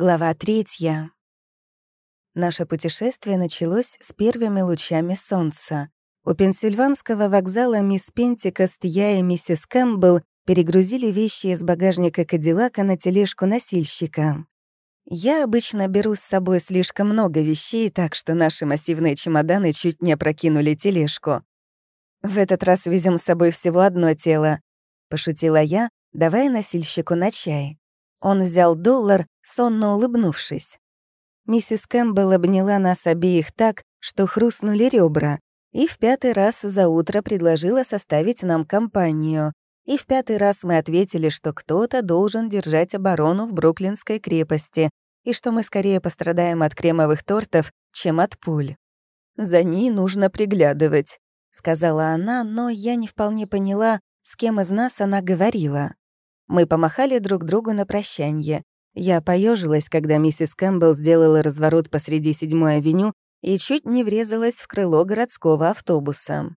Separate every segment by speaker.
Speaker 1: Глава третья. Наше путешествие началось с первыми лучами солнца. У Пенсильванского вокзала мисс Пентикост, я и миссис Кэмпбелл перегрузили вещи из багажника Кадиллака на тележку носильщика. Я обычно беру с собой слишком много вещей, так что наши массивные чемоданы чуть не опрокинули тележку. «В этот раз везем с собой всего одно тело», — пошутила я, давая носильщику на чай. Он взял доллар, сонно улыбнувшись. Миссис Кэмпбелл обняла нас обеих так, что хрустнули ребра, и в пятый раз за утро предложила составить нам компанию. И в пятый раз мы ответили, что кто-то должен держать оборону в Бруклинской крепости, и что мы скорее пострадаем от кремовых тортов, чем от пуль. «За ней нужно приглядывать», — сказала она, но я не вполне поняла, с кем из нас она говорила. Мы помахали друг другу на прощанье. Я поежилась, когда миссис Кэмпбелл сделала разворот посреди седьмой авеню и чуть не врезалась в крыло городского автобуса.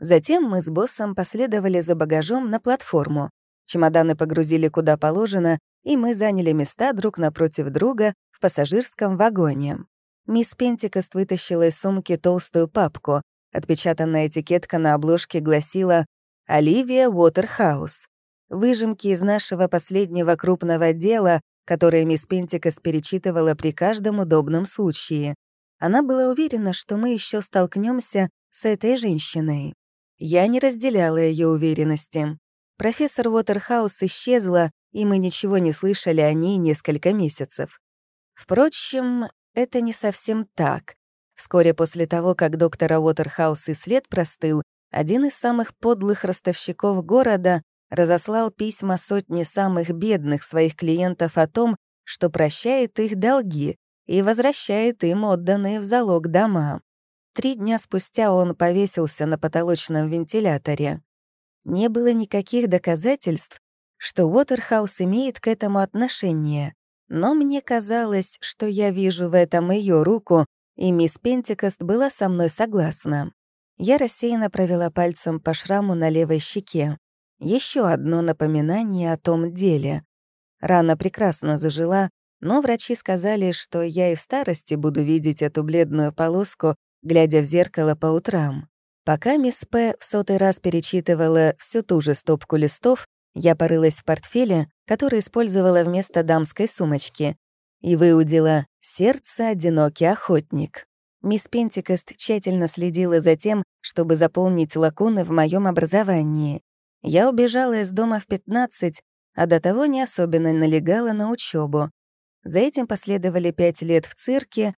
Speaker 1: Затем мы с боссом последовали за багажом на платформу. Чемоданы погрузили куда положено, и мы заняли места друг напротив друга в пассажирском вагоне. Мисс Пентикост вытащила из сумки толстую папку. Отпечатанная этикетка на обложке гласила «Оливия Уотерхаус». Выжимки из нашего последнего крупного дела, которое мисс Пентикас перечитывала при каждом удобном случае. Она была уверена, что мы еще столкнемся с этой женщиной. Я не разделяла ее уверенности. Профессор Уотерхаус исчезла, и мы ничего не слышали о ней несколько месяцев. Впрочем, это не совсем так. Вскоре после того, как доктора Уотерхаус и след простыл, один из самых подлых ростовщиков города разослал письма сотни самых бедных своих клиентов о том, что прощает их долги и возвращает им отданные в залог дома. Три дня спустя он повесился на потолочном вентиляторе. Не было никаких доказательств, что Уотерхаус имеет к этому отношение, но мне казалось, что я вижу в этом ее руку, и мисс Пентикост была со мной согласна. Я рассеянно провела пальцем по шраму на левой щеке. Еще одно напоминание о том деле. Рана прекрасно зажила, но врачи сказали, что я и в старости буду видеть эту бледную полоску, глядя в зеркало по утрам. Пока мисс П. в сотый раз перечитывала всю ту же стопку листов, я порылась в портфеле, который использовала вместо дамской сумочки, и выудила «Сердце одинокий охотник». Мисс Пентикост тщательно следила за тем, чтобы заполнить лакуны в моем образовании. Я убежала из дома в 15, а до того не особенно налегала на учебу. За этим последовали пять лет в цирке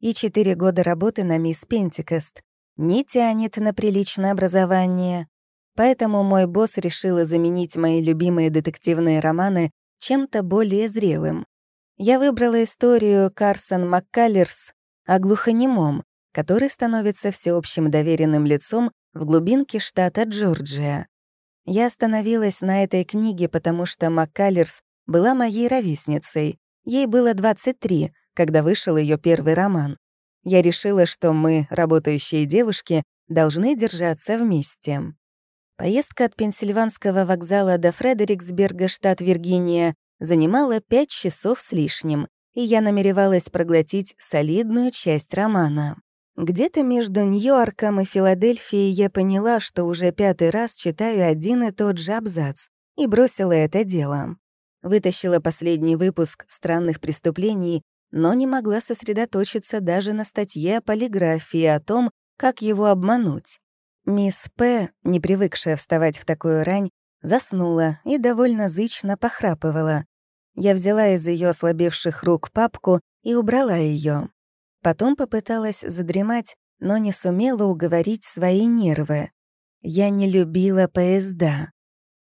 Speaker 1: и четыре года работы на мисс Пентикост. Не тянет на приличное образование. Поэтому мой босс решил заменить мои любимые детективные романы чем-то более зрелым. Я выбрала историю Карсон Маккаллерс о глухонемом, который становится всеобщим доверенным лицом в глубинке штата Джорджия. Я остановилась на этой книге, потому что МакКаллерс была моей ровесницей. Ей было 23, когда вышел ее первый роман. Я решила, что мы, работающие девушки, должны держаться вместе. Поездка от Пенсильванского вокзала до Фредериксберга, штат Виргиния, занимала пять часов с лишним, и я намеревалась проглотить солидную часть романа. Где-то между Нью-Йорком и Филадельфией я поняла, что уже пятый раз читаю один и тот же абзац, и бросила это дело. Вытащила последний выпуск «Странных преступлений», но не могла сосредоточиться даже на статье о полиграфии о том, как его обмануть. Мисс П., не привыкшая вставать в такую рань, заснула и довольно зычно похрапывала. Я взяла из ее ослабевших рук папку и убрала ее. Потом попыталась задремать, но не сумела уговорить свои нервы. Я не любила поезда.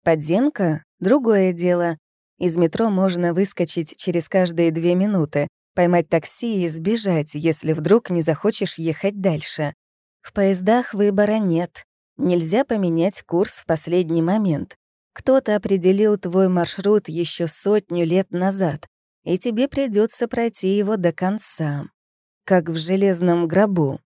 Speaker 1: Подземка — другое дело. Из метро можно выскочить через каждые две минуты, поймать такси и сбежать, если вдруг не захочешь ехать дальше. В поездах выбора нет. Нельзя поменять курс в последний момент. Кто-то определил твой маршрут еще сотню лет назад, и тебе придется пройти его до конца как в железном гробу.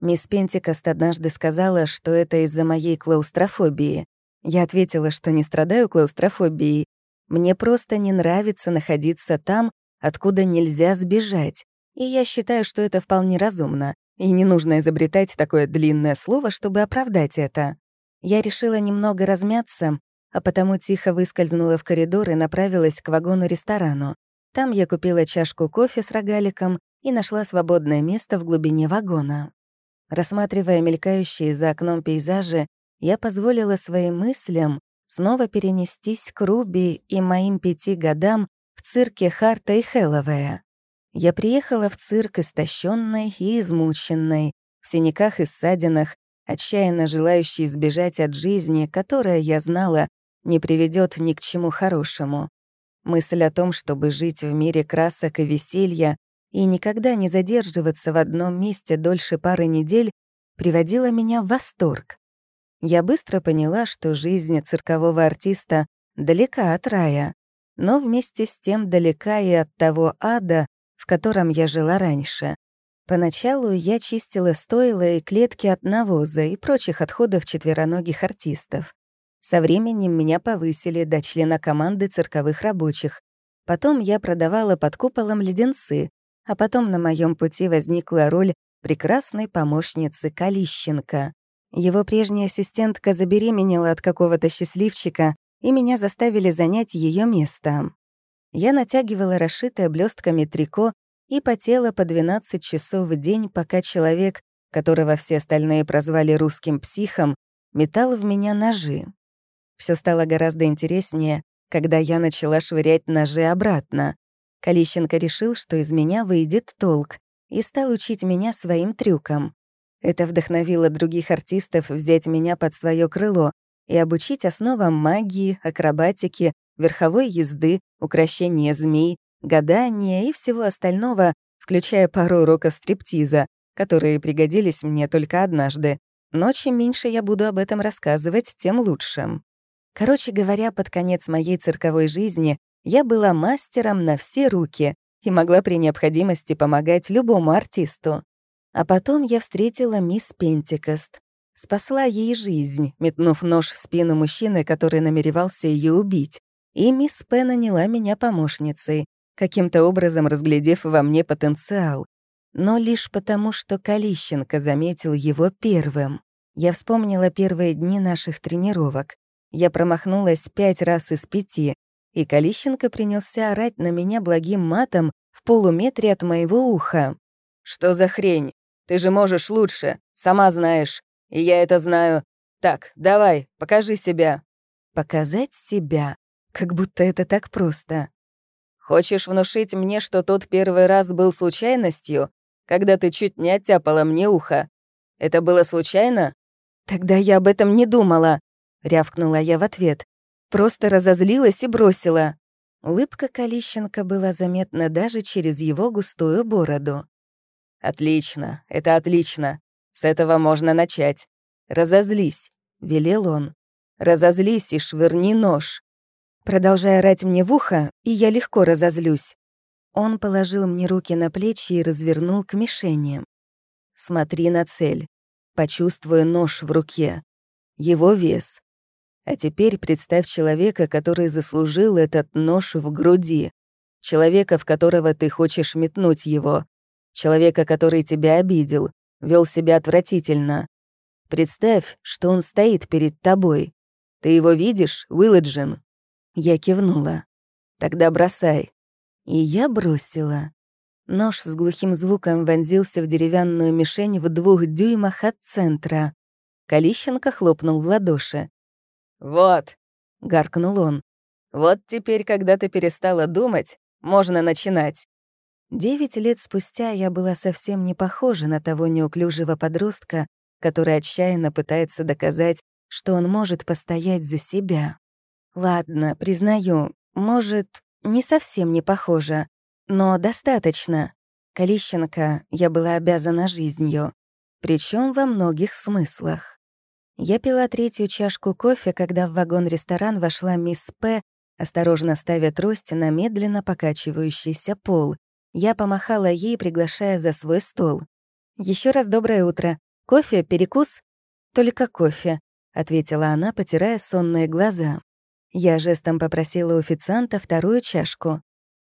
Speaker 1: Мисс Пентикост однажды сказала, что это из-за моей клаустрофобии. Я ответила, что не страдаю клаустрофобией. Мне просто не нравится находиться там, откуда нельзя сбежать. И я считаю, что это вполне разумно, и не нужно изобретать такое длинное слово, чтобы оправдать это. Я решила немного размяться, а потому тихо выскользнула в коридор и направилась к вагону-ресторану. Там я купила чашку кофе с рогаликом и нашла свободное место в глубине вагона. Рассматривая мелькающие за окном пейзажи, я позволила своим мыслям снова перенестись к Руби и моим пяти годам в цирке Харта и Хэллоуэя. Я приехала в цирк истощенной и измученной, в синяках и ссадинах, отчаянно желающей избежать от жизни, которая, я знала, не приведет ни к чему хорошему. Мысль о том, чтобы жить в мире красок и веселья и никогда не задерживаться в одном месте дольше пары недель, приводила меня в восторг. Я быстро поняла, что жизнь циркового артиста далека от рая, но вместе с тем далека и от того ада, в котором я жила раньше. Поначалу я чистила стойла и клетки от навоза и прочих отходов четвероногих артистов. Со временем меня повысили до члена команды цирковых рабочих. Потом я продавала под куполом леденцы, а потом на моем пути возникла роль прекрасной помощницы Калищенко. Его прежняя ассистентка забеременела от какого-то счастливчика, и меня заставили занять ее место. Я натягивала расшитое блестками трико и потела по 12 часов в день, пока человек, которого все остальные прозвали русским психом, метал в меня ножи. Все стало гораздо интереснее, когда я начала швырять ножи обратно. Калищенко решил, что из меня выйдет толк, и стал учить меня своим трюкам. Это вдохновило других артистов взять меня под свое крыло и обучить основам магии, акробатики, верховой езды, украшения змей, гадания и всего остального, включая пару уроков стриптиза, которые пригодились мне только однажды. Но чем меньше я буду об этом рассказывать, тем лучше. Короче говоря, под конец моей цирковой жизни я была мастером на все руки и могла при необходимости помогать любому артисту. А потом я встретила мисс Пентикост. Спасла ей жизнь, метнув нож в спину мужчины, который намеревался ее убить. И мисс П наняла меня помощницей, каким-то образом разглядев во мне потенциал. Но лишь потому, что Калищенко заметил его первым. Я вспомнила первые дни наших тренировок. Я промахнулась пять раз из пяти, и Калищенко принялся орать на меня благим матом в полуметре от моего уха. «Что за хрень? Ты же можешь лучше, сама знаешь. И я это знаю. Так, давай, покажи себя». «Показать себя? Как будто это так просто». «Хочешь внушить мне, что тот первый раз был случайностью, когда ты чуть не оттяпала мне ухо? Это было случайно?» «Тогда я об этом не думала», рявкнула я в ответ. Просто разозлилась и бросила. Улыбка Калищенко была заметна даже через его густую бороду. «Отлично, это отлично. С этого можно начать. Разозлись», — велел он. «Разозлись и швырни нож». Продолжая орать мне в ухо, и я легко разозлюсь. Он положил мне руки на плечи и развернул к мишени. «Смотри на цель. Почувствуй нож в руке. Его вес. А теперь представь человека, который заслужил этот нож в груди. Человека, в которого ты хочешь метнуть его. Человека, который тебя обидел, вел себя отвратительно. Представь, что он стоит перед тобой. Ты его видишь, Уилладжин?» Я кивнула. «Тогда бросай». И я бросила. Нож с глухим звуком вонзился в деревянную мишень в двух дюймах от центра. Калищенко хлопнул в ладоши. «Вот», — гаркнул он, — «вот теперь, когда ты перестала думать, можно начинать». Девять лет спустя я была совсем не похожа на того неуклюжего подростка, который отчаянно пытается доказать, что он может постоять за себя. Ладно, признаю, может, не совсем не похожа, но достаточно. Калищенко я была обязана жизнью, причем во многих смыслах. Я пила третью чашку кофе, когда в вагон-ресторан вошла мисс П., осторожно ставя трость на медленно покачивающийся пол. Я помахала ей, приглашая за свой стол. Еще раз доброе утро. Кофе, перекус?» «Только кофе», — ответила она, потирая сонные глаза. Я жестом попросила у официанта вторую чашку.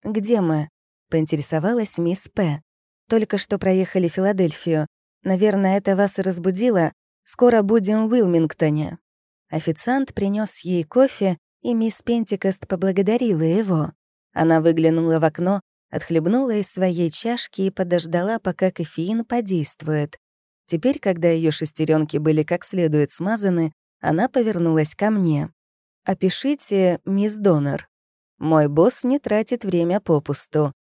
Speaker 1: «Где мы?» — поинтересовалась мисс П. «Только что проехали Филадельфию. Наверное, это вас и разбудило. Скоро будем в Уилмингтоне». Официант принес ей кофе, и мисс Пентикост поблагодарила его. Она выглянула в окно, отхлебнула из своей чашки и подождала, пока кофеин подействует. Теперь, когда ее шестеренки были как следует смазаны, она повернулась ко мне. «Опишите, мисс Донор. Мой босс не тратит время попусту.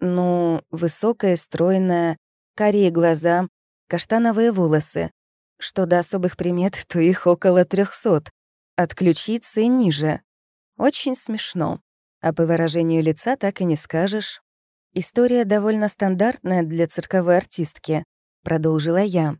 Speaker 1: Ну, высокая, стройная, карие глаза, каштановые волосы. Что до особых примет, то их около трехсот. От ключицы ниже. Очень смешно. А по выражению лица так и не скажешь. История довольно стандартная для цирковой артистки, продолжила я.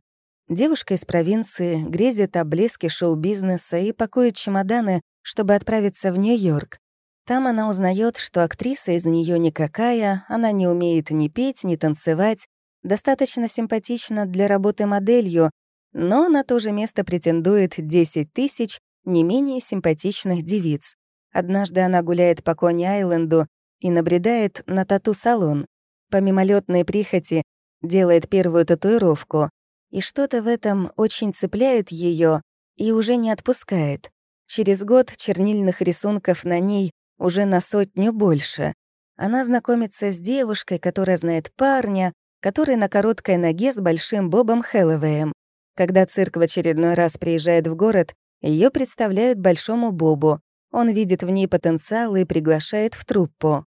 Speaker 1: Девушка из провинции грезит о блеске шоу-бизнеса и пакует чемоданы, чтобы отправиться в Нью-Йорк. Там она узнает, что актриса из нее никакая, она не умеет ни петь, ни танцевать, достаточно симпатична для работы моделью, но на то же место претендует 10 тысяч не менее симпатичных девиц. Однажды она гуляет по Кони-Айленду и набредает на тату-салон. По мимолетной прихоти делает первую татуировку, и что-то в этом очень цепляет ее и уже не отпускает. Через год чернильных рисунков на ней уже на сотню больше. Она знакомится с девушкой, которая знает парня, который на короткой ноге с большим Бобом Хэллоуэем. Когда цирк в очередной раз приезжает в город, ее представляют Большому Бобу. Он видит в ней потенциал и приглашает в труппу.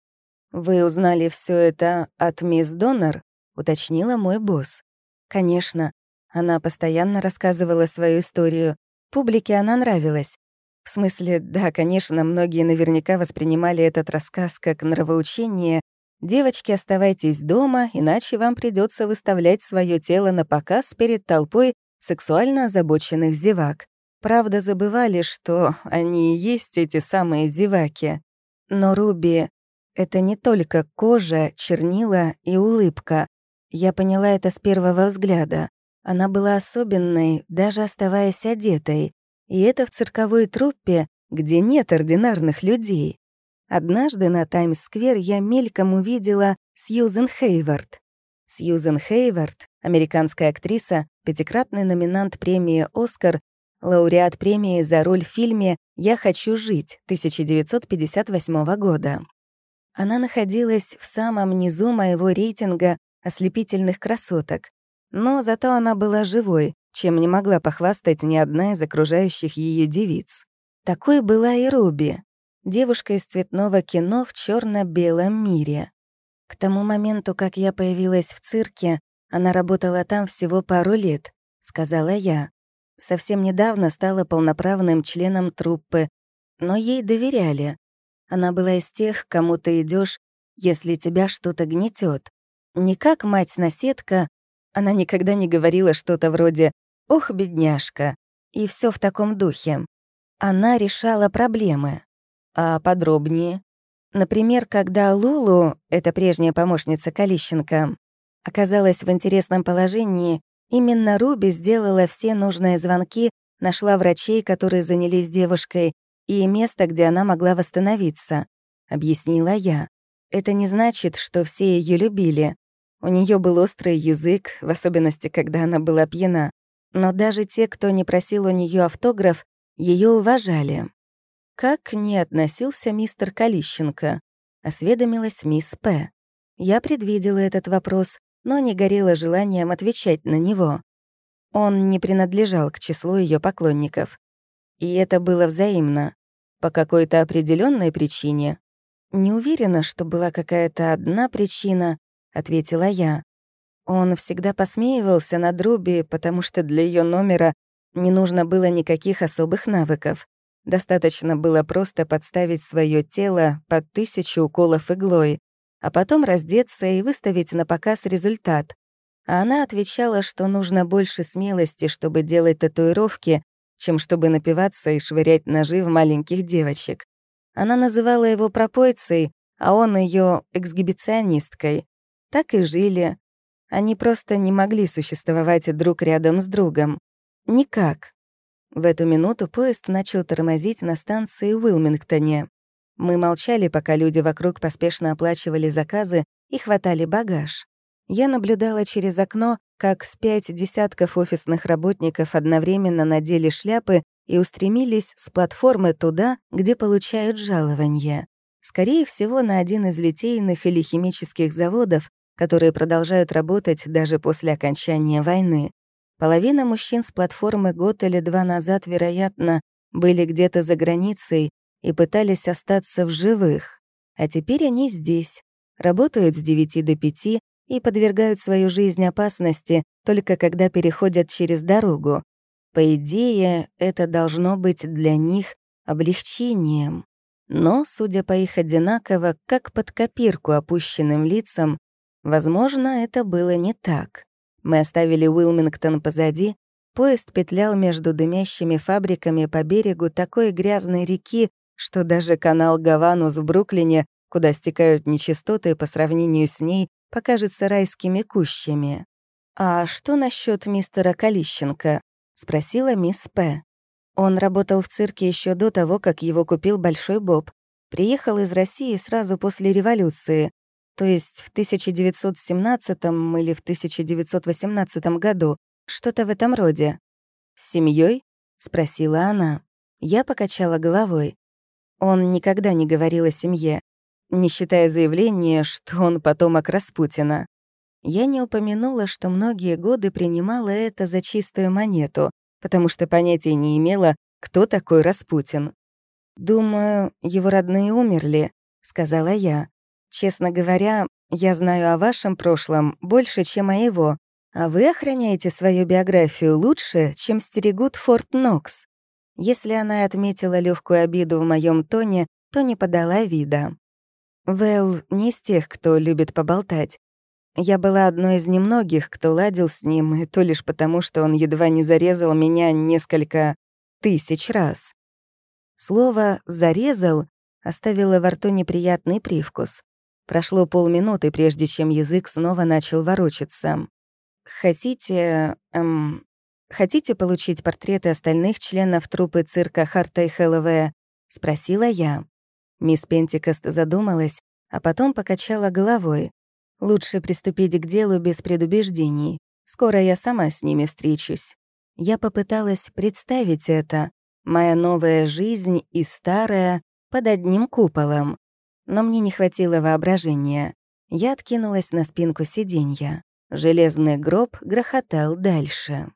Speaker 1: «Вы узнали все это от мисс Доннер?» — уточнила мой босс. «Конечно. Она постоянно рассказывала свою историю. Публике она нравилась. В смысле, да, конечно, многие наверняка воспринимали этот рассказ как нравоучение. «Девочки, оставайтесь дома, иначе вам придется выставлять свое тело на показ перед толпой сексуально озабоченных зевак». Правда, забывали, что они и есть эти самые зеваки. Но Руби — это не только кожа, чернила и улыбка. Я поняла это с первого взгляда. Она была особенной, даже оставаясь одетой. И это в цирковой труппе, где нет ординарных людей. Однажды на Таймс-сквер я мельком увидела Сьюзен Хейвард. Сьюзен Хейвард, американская актриса, пятикратный номинант премии «Оскар», лауреат премии за роль в фильме «Я хочу жить» 1958 года. Она находилась в самом низу моего рейтинга ослепительных красоток, но зато она была живой, чем не могла похвастать ни одна из окружающих ее девиц. Такой была и Руби, девушка из цветного кино в черно белом мире. К тому моменту, как я появилась в цирке, она работала там всего пару лет, сказала я. Совсем недавно стала полноправным членом труппы, но ей доверяли. Она была из тех, кому ты идешь, если тебя что-то гнетет. Не как мать-наседка, она никогда не говорила что-то вроде «Ох, бедняжка», и все в таком духе. Она решала проблемы. А подробнее? Например, когда Лулу, эта прежняя помощница Калищенко, оказалась в интересном положении, именно Руби сделала все нужные звонки, нашла врачей, которые занялись девушкой, и место, где она могла восстановиться, объяснила я. Это не значит, что все ее любили. У нее был острый язык, в особенности, когда она была пьяна. Но даже те, кто не просил у нее автограф, ее уважали. Как не относился мистер Калищенко? Осведомилась мисс П. Я предвидела этот вопрос, но не горела желанием отвечать на него. Он не принадлежал к числу ее поклонников. И это было взаимно. По какой-то определенной причине. Не уверена, что была какая-то одна причина, — ответила я. Он всегда посмеивался над Руби, потому что для ее номера не нужно было никаких особых навыков. Достаточно было просто подставить свое тело под тысячу уколов иглой, а потом раздеться и выставить на показ результат. А она отвечала, что нужно больше смелости, чтобы делать татуировки, чем чтобы напиваться и швырять ножи в маленьких девочек. Она называла его пропойцей, а он ее эксгибиционисткой. Так и жили. Они просто не могли существовать друг рядом с другом. Никак. В эту минуту поезд начал тормозить на станции Уилмингтоне. Мы молчали, пока люди вокруг поспешно оплачивали заказы и хватали багаж. Я наблюдала через окно, как с пять десятков офисных работников одновременно надели шляпы и устремились с платформы туда, где получают жалование. Скорее всего, на один из литейных или химических заводов, которые продолжают работать даже после окончания войны. Половина мужчин с платформы год или два назад, вероятно, были где-то за границей и пытались остаться в живых. А теперь они здесь, работают с 9 до 5 и подвергают свою жизнь опасности только когда переходят через дорогу. По идее, это должно быть для них облегчением. Но, судя по их одинаково, как под копирку опущенным лицам, возможно, это было не так. Мы оставили Уилмингтон позади, поезд петлял между дымящими фабриками по берегу такой грязной реки, что даже канал Гаванус в Бруклине, куда стекают нечистоты по сравнению с ней, покажется райскими кущами. «А что насчет мистера Калищенко?» — спросила мисс П. Он работал в цирке еще до того, как его купил Большой Боб. Приехал из России сразу после революции, то есть в 1917 или в 1918 году, что-то в этом роде. «С семьей? спросила она. Я покачала головой. Он никогда не говорил о семье, не считая заявления, что он потомок Распутина. Я не упомянула, что многие годы принимала это за чистую монету, потому что понятия не имела, кто такой Распутин. «Думаю, его родные умерли», — сказала я. «Честно говоря, я знаю о вашем прошлом больше, чем о его, а вы охраняете свою биографию лучше, чем стерегут Форт Нокс». Если она отметила легкую обиду в моем тоне, то не подала вида. Вэл не из тех, кто любит поболтать. Я была одной из немногих, кто ладил с ним, и то лишь потому, что он едва не зарезал меня несколько тысяч раз. Слово «зарезал» оставило во рту неприятный привкус. Прошло полминуты, прежде чем язык снова начал ворочаться. «Хотите... Эм, хотите получить портреты остальных членов труппы цирка Харта и Хэллоуэя?» — спросила я. Мисс Пентикост задумалась, а потом покачала головой. Лучше приступить к делу без предубеждений. Скоро я сама с ними встречусь. Я попыталась представить это, моя новая жизнь и старая, под одним куполом. Но мне не хватило воображения. Я откинулась на спинку сиденья. Железный гроб грохотал дальше.